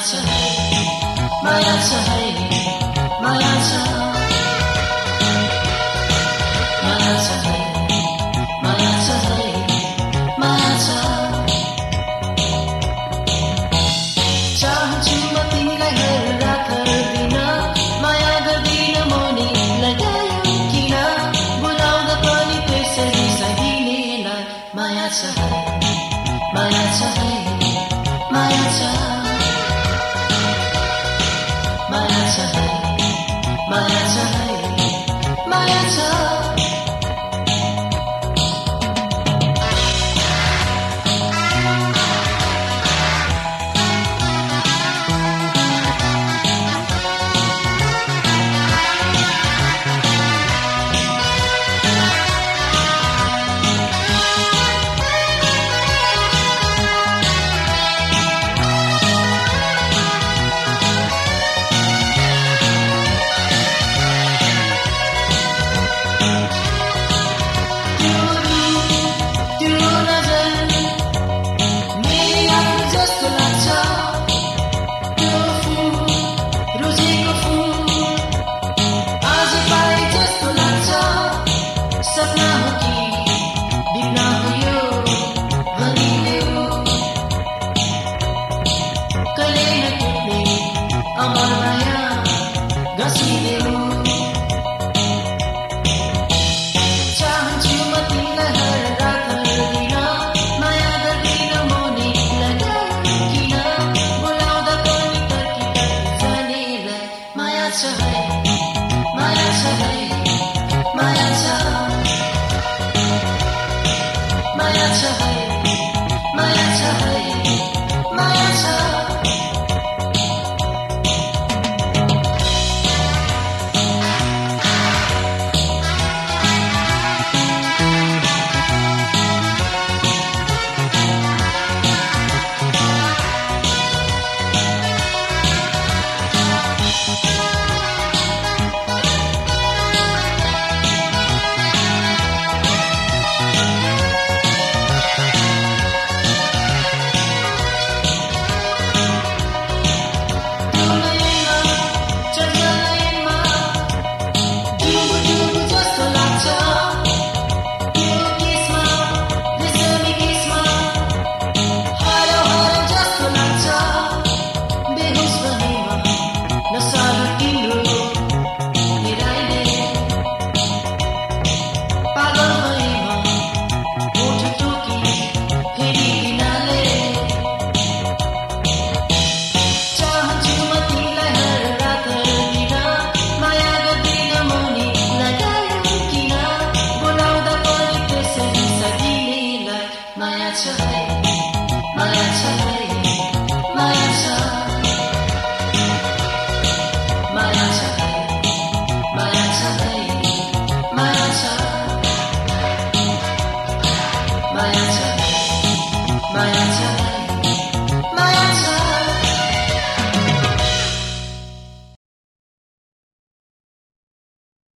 छ माया छ माया छ माया you. 続き